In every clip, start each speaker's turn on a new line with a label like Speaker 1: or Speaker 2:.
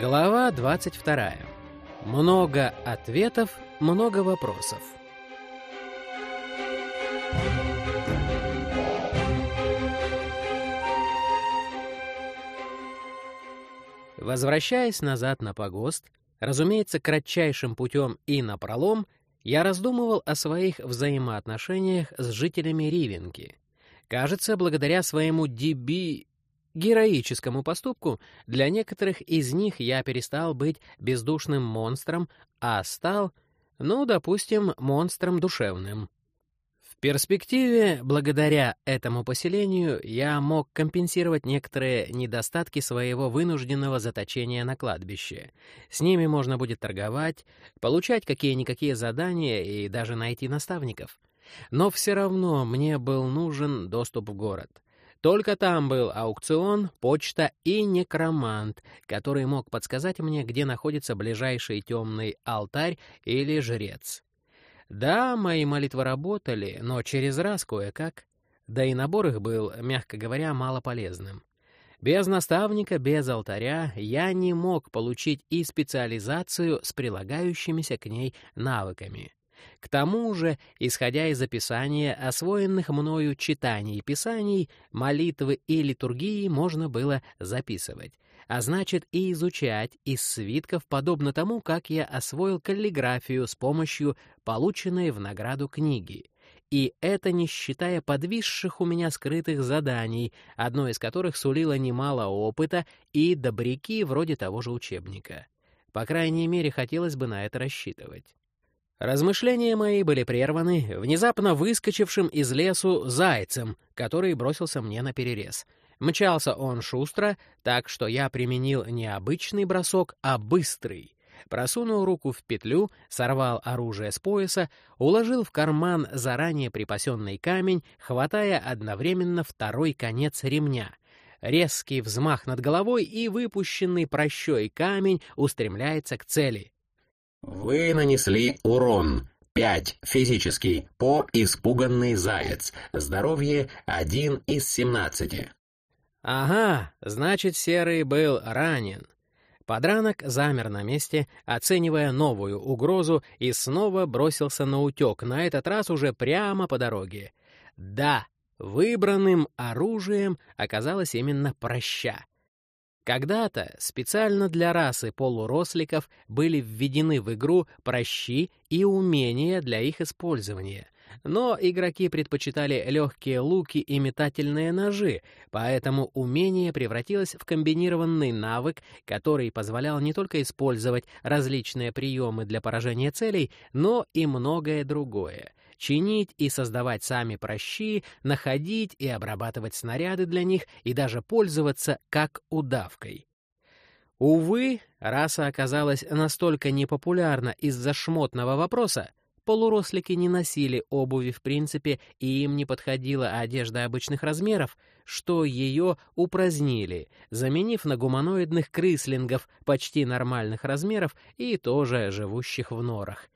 Speaker 1: Глава 22. Много ответов, много вопросов. Возвращаясь назад на погост, разумеется, кратчайшим путем и напролом, я раздумывал о своих взаимоотношениях с жителями Ривенки. Кажется, благодаря своему деби героическому поступку, для некоторых из них я перестал быть бездушным монстром, а стал, ну, допустим, монстром душевным. В перспективе, благодаря этому поселению, я мог компенсировать некоторые недостатки своего вынужденного заточения на кладбище. С ними можно будет торговать, получать какие-никакие задания и даже найти наставников. Но все равно мне был нужен доступ в город — только там был аукцион, почта и некромант, который мог подсказать мне, где находится ближайший темный алтарь или жрец. Да, мои молитвы работали, но через раз кое-как. Да и набор их был, мягко говоря, малополезным. Без наставника, без алтаря я не мог получить и специализацию с прилагающимися к ней навыками. К тому же, исходя из описания освоенных мною читаний писаний, молитвы и литургии можно было записывать, а значит и изучать из свитков, подобно тому, как я освоил каллиграфию с помощью полученной в награду книги. И это не считая подвисших у меня скрытых заданий, одно из которых сулило немало опыта и добряки вроде того же учебника. По крайней мере, хотелось бы на это рассчитывать. Размышления мои были прерваны внезапно выскочившим из лесу зайцем, который бросился мне на перерез. Мчался он шустро, так что я применил не обычный бросок, а быстрый. Просунул руку в петлю, сорвал оружие с пояса, уложил в карман заранее припасенный камень, хватая одновременно второй конец ремня — резкий взмах над головой и выпущенный прощой камень устремляется к цели.
Speaker 2: Вы нанесли урон. 5 физический по испуганный заяц. Здоровье 1 из 17.
Speaker 1: Ага, значит, Серый был ранен. Подранок замер на месте, оценивая новую угрозу, и снова бросился на утек, на этот раз уже прямо по дороге. Да, выбранным оружием оказалось именно проща. Когда-то специально для расы полуросликов были введены в игру прощи и умения для их использования. Но игроки предпочитали легкие луки и метательные ножи, поэтому умение превратилось в комбинированный навык, который позволял не только использовать различные приемы для поражения целей, но и многое другое чинить и создавать сами прощи, находить и обрабатывать снаряды для них и даже пользоваться как удавкой. Увы, раса оказалась настолько непопулярна из-за шмотного вопроса, полурослики не носили обуви в принципе, и им не подходила одежда обычных размеров, что ее упразднили, заменив на гуманоидных крыслингов почти нормальных размеров и тоже живущих в норах.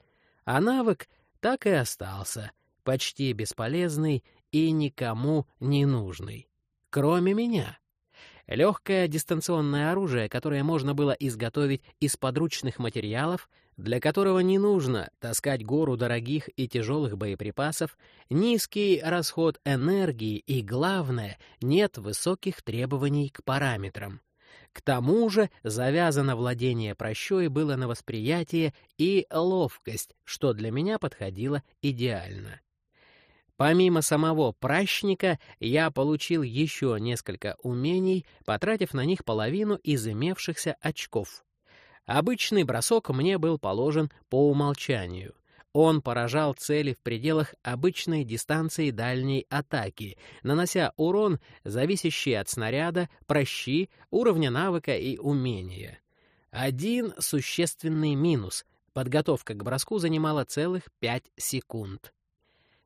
Speaker 1: А навык так и остался, почти бесполезный и никому не нужный. Кроме меня. Легкое дистанционное оружие, которое можно было изготовить из подручных материалов, для которого не нужно таскать гору дорогих и тяжелых боеприпасов, низкий расход энергии и, главное, нет высоких требований к параметрам. К тому же завязано владение прощой было на восприятие и ловкость, что для меня подходило идеально. Помимо самого пращника, я получил еще несколько умений, потратив на них половину из имевшихся очков. Обычный бросок мне был положен по умолчанию. Он поражал цели в пределах обычной дистанции дальней атаки, нанося урон, зависящий от снаряда, прощи, уровня навыка и умения. Один существенный минус — подготовка к броску занимала целых 5 секунд.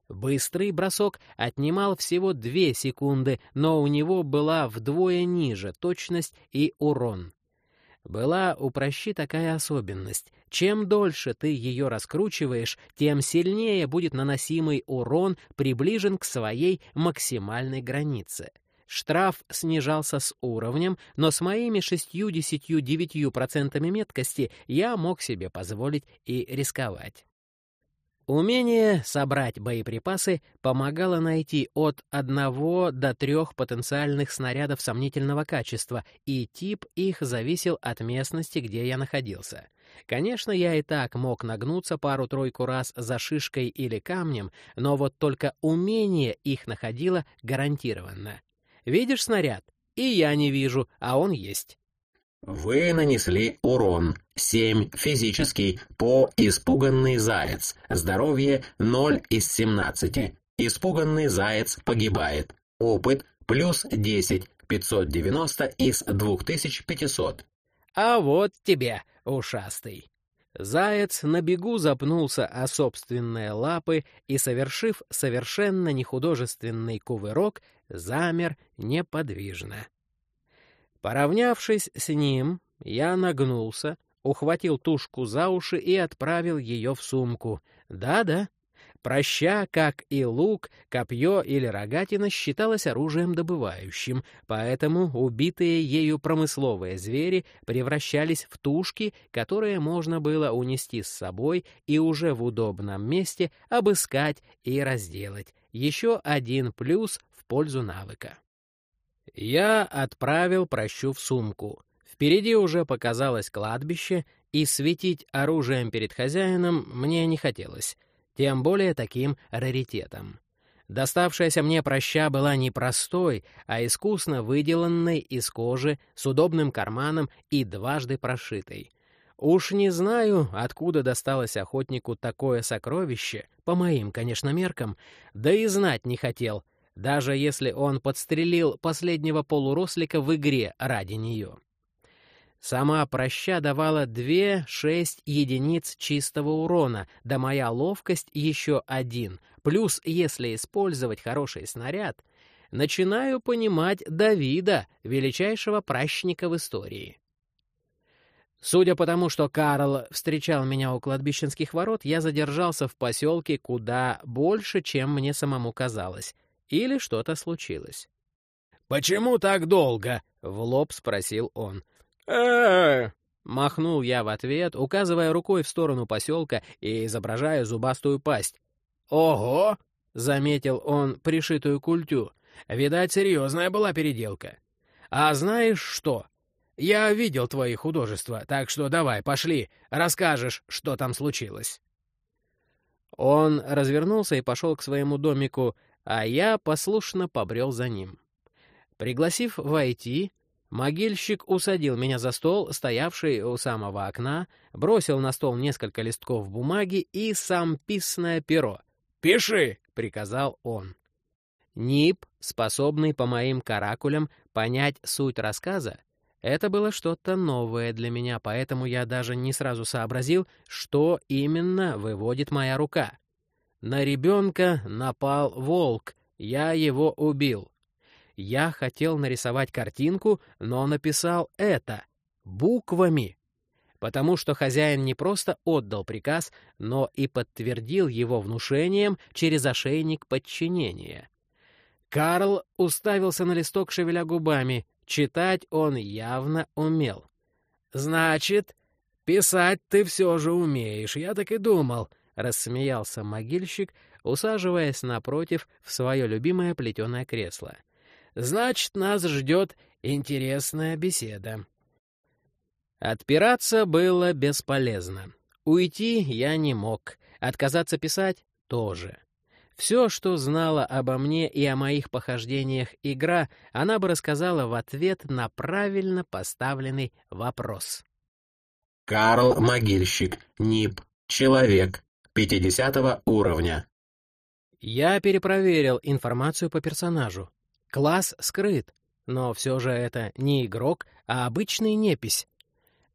Speaker 1: Быстрый бросок отнимал всего 2 секунды, но у него была вдвое ниже точность и урон. Была у прощи такая особенность. Чем дольше ты ее раскручиваешь, тем сильнее будет наносимый урон приближен к своей максимальной границе. Штраф снижался с уровнем, но с моими 69% меткости я мог себе позволить и рисковать. Умение собрать боеприпасы помогало найти от одного до трех потенциальных снарядов сомнительного качества, и тип их зависел от местности, где я находился. Конечно, я и так мог нагнуться пару-тройку раз за шишкой или камнем, но вот только умение их находило гарантированно. Видишь снаряд? И я не вижу, а он есть.
Speaker 2: Вы нанесли урон 7 физический по испуганный заяц. Здоровье 0 из 17. Испуганный заяц погибает. Опыт плюс 10, 590 из 2500.
Speaker 1: А вот тебе, ушастый. Заяц на бегу запнулся о собственные лапы и, совершив совершенно нехудожественный кувырок, замер неподвижно. Поравнявшись с ним, я нагнулся, ухватил тушку за уши и отправил ее в сумку. Да-да, проща, как и лук, копье или рогатина считалось оружием добывающим, поэтому убитые ею промысловые звери превращались в тушки, которые можно было унести с собой и уже в удобном месте обыскать и разделать. Еще один плюс в пользу навыка. Я отправил прощу в сумку. Впереди уже показалось кладбище, и светить оружием перед хозяином мне не хотелось, тем более таким раритетом. Доставшаяся мне проща была не простой, а искусно выделанной из кожи с удобным карманом и дважды прошитой. Уж не знаю, откуда досталось охотнику такое сокровище, по моим, конечно, меркам, да и знать не хотел — даже если он подстрелил последнего полурослика в игре ради нее. Сама проща давала 2-6 единиц чистого урона, да моя ловкость еще один. Плюс, если использовать хороший снаряд, начинаю понимать Давида, величайшего пращника в истории. Судя по тому, что Карл встречал меня у кладбищенских ворот, я задержался в поселке куда больше, чем мне самому казалось — или что-то случилось. «Почему так долго?» — в лоб спросил он. э Махнул я в ответ, указывая рукой в сторону поселка и изображая зубастую пасть. «Ого!» — заметил он пришитую культю. «Видать, серьезная была переделка. А знаешь что? Я видел твои художества, так что давай, пошли, расскажешь, что там случилось». Он развернулся и пошел к своему домику а я послушно побрел за ним. Пригласив войти, могильщик усадил меня за стол, стоявший у самого окна, бросил на стол несколько листков бумаги и сам писное перо. «Пиши!» — приказал он. НИП, способный по моим каракулям понять суть рассказа, это было что-то новое для меня, поэтому я даже не сразу сообразил, что именно выводит моя рука. На ребенка напал волк, я его убил. Я хотел нарисовать картинку, но написал это буквами, потому что хозяин не просто отдал приказ, но и подтвердил его внушением через ошейник подчинения. Карл уставился на листок, шевеля губами. Читать он явно умел. «Значит, писать ты все же умеешь, я так и думал рассмеялся могильщик, усаживаясь напротив в свое любимое плетеное кресло. «Значит, нас ждет интересная беседа». Отпираться было бесполезно. Уйти я не мог, отказаться писать — тоже. Все, что знала обо мне и о моих похождениях игра, она бы рассказала в ответ на правильно поставленный вопрос.
Speaker 2: Карл Могильщик, НИП, человек, 50 уровня.
Speaker 1: Я перепроверил информацию по персонажу. Класс скрыт, но все же это не игрок, а обычный непись.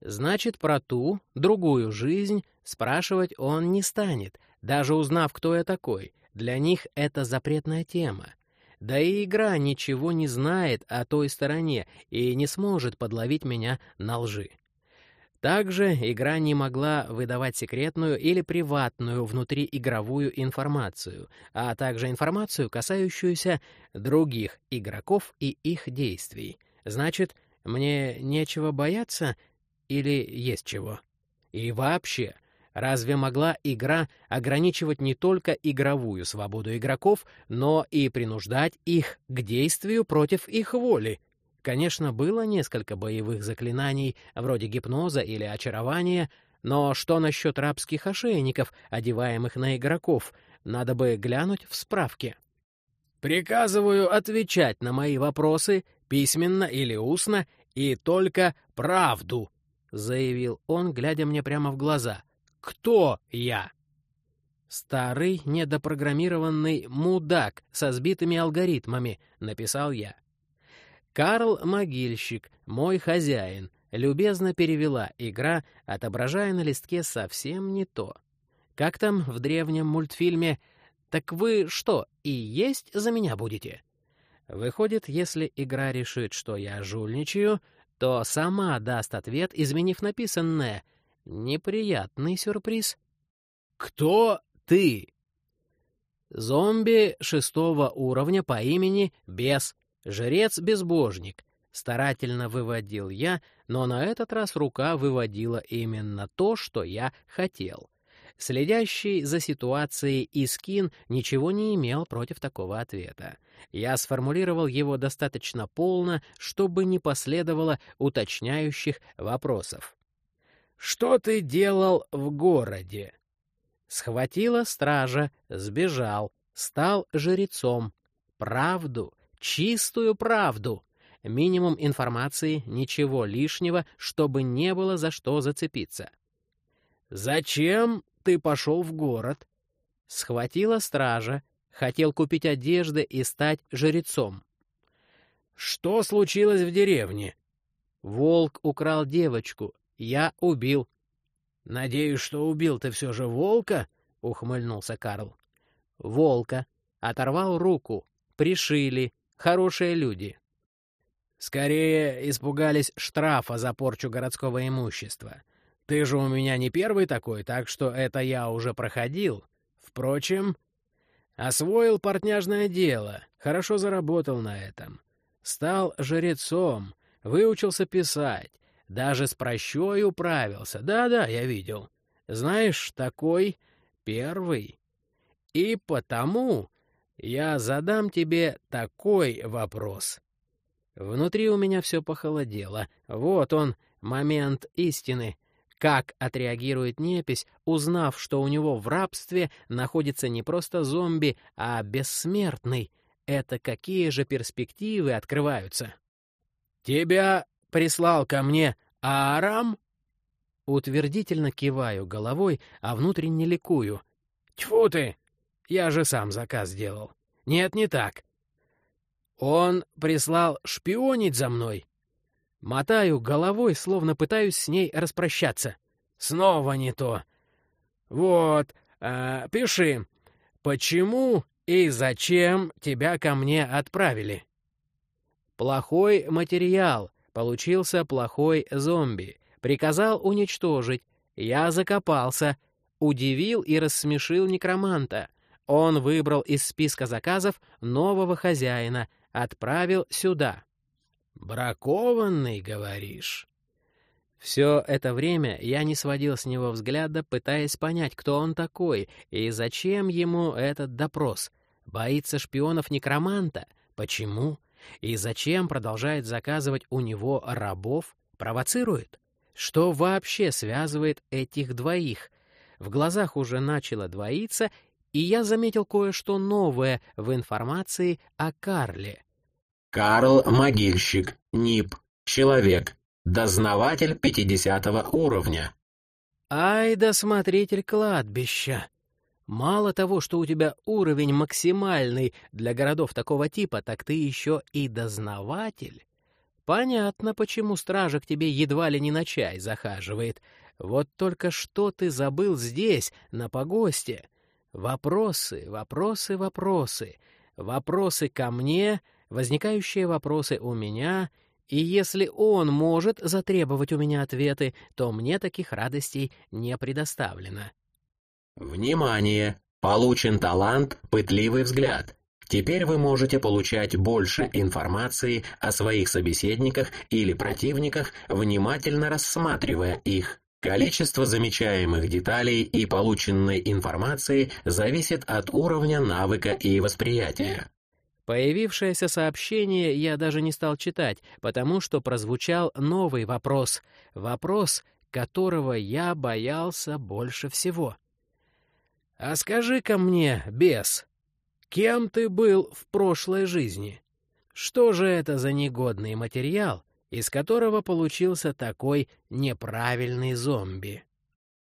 Speaker 1: Значит, про ту, другую жизнь спрашивать он не станет, даже узнав, кто я такой. Для них это запретная тема. Да и игра ничего не знает о той стороне и не сможет подловить меня на лжи. Также игра не могла выдавать секретную или приватную внутриигровую информацию, а также информацию, касающуюся других игроков и их действий. Значит, мне нечего бояться или есть чего? И вообще, разве могла игра ограничивать не только игровую свободу игроков, но и принуждать их к действию против их воли? Конечно, было несколько боевых заклинаний, вроде гипноза или очарования, но что насчет рабских ошейников, одеваемых на игроков? Надо бы глянуть в справке. «Приказываю отвечать на мои вопросы письменно или устно, и только правду», — заявил он, глядя мне прямо в глаза. «Кто я?» «Старый, недопрограммированный мудак со сбитыми алгоритмами», — написал я. «Карл Могильщик, мой хозяин», любезно перевела игра, отображая на листке совсем не то. Как там в древнем мультфильме «Так вы что, и есть за меня будете?» Выходит, если игра решит, что я жульничаю, то сама даст ответ, изменив написанное. Неприятный сюрприз. «Кто ты?» Зомби шестого уровня по имени Бес Жрец-безбожник. Старательно выводил я, но на этот раз рука выводила именно то, что я хотел. Следящий за ситуацией Искин ничего не имел против такого ответа. Я сформулировал его достаточно полно, чтобы не последовало уточняющих вопросов. «Что ты делал в городе?» Схватила стража, сбежал, стал жрецом. Правду чистую правду. Минимум информации, ничего лишнего, чтобы не было за что зацепиться. «Зачем ты пошел в город?» Схватила стража, хотел купить одежды и стать жрецом. «Что случилось в деревне?» «Волк украл девочку, я убил». «Надеюсь, что убил ты все же волка?» — ухмыльнулся Карл. «Волка. Оторвал руку. Пришили хорошие люди. Скорее испугались штрафа за порчу городского имущества. Ты же у меня не первый такой, так что это я уже проходил. Впрочем, освоил портняжное дело, хорошо заработал на этом. Стал жрецом, выучился писать, даже с прощой управился. Да-да, я видел. Знаешь, такой первый. И потому я задам тебе такой вопрос. Внутри у меня все похолодело. Вот он, момент истины. Как отреагирует непись, узнав, что у него в рабстве находится не просто зомби, а бессмертный? Это какие же перспективы открываются? «Тебя прислал ко мне Аарам?» Утвердительно киваю головой, а внутренне ликую. «Тьфу ты! Я же сам заказ сделал. Нет, не так. Он прислал шпионить за мной. Мотаю головой, словно пытаюсь с ней распрощаться. Снова не то. Вот, э, пиши. Почему и зачем тебя ко мне отправили? Плохой материал. Получился плохой зомби. Приказал уничтожить. Я закопался. Удивил и рассмешил некроманта. Он выбрал из списка заказов нового хозяина, отправил сюда. «Бракованный, говоришь?» Все это время я не сводил с него взгляда, пытаясь понять, кто он такой и зачем ему этот допрос. Боится шпионов-некроманта? Почему? И зачем продолжает заказывать у него рабов? Провоцирует? Что вообще связывает этих двоих? В глазах уже начало двоиться, и я заметил кое-что новое в информации о Карле.
Speaker 2: Карл Могильщик, НИП, человек, дознаватель 50 уровня.
Speaker 1: Ай да смотритель кладбища! Мало того, что у тебя уровень максимальный для городов такого типа, так ты еще и дознаватель. Понятно, почему стража к тебе едва ли не на чай захаживает. Вот только что ты забыл здесь, на погосте. Вопросы, вопросы, вопросы. Вопросы ко мне, возникающие вопросы у меня И если он может затребовать у меня ответы, то мне таких радостей не предоставлено.
Speaker 2: Внимание! Получен талант «Пытливый взгляд». Теперь вы можете получать больше информации о своих собеседниках или противниках, внимательно рассматривая их. Количество замечаемых деталей и полученной информации зависит от уровня навыка и восприятия.
Speaker 1: Появившееся сообщение я даже не стал читать, потому что прозвучал новый вопрос. Вопрос, которого я боялся больше всего. «А скажи-ка мне, бес, кем ты был в прошлой жизни? Что же это за негодный материал, из которого получился такой неправильный зомби?»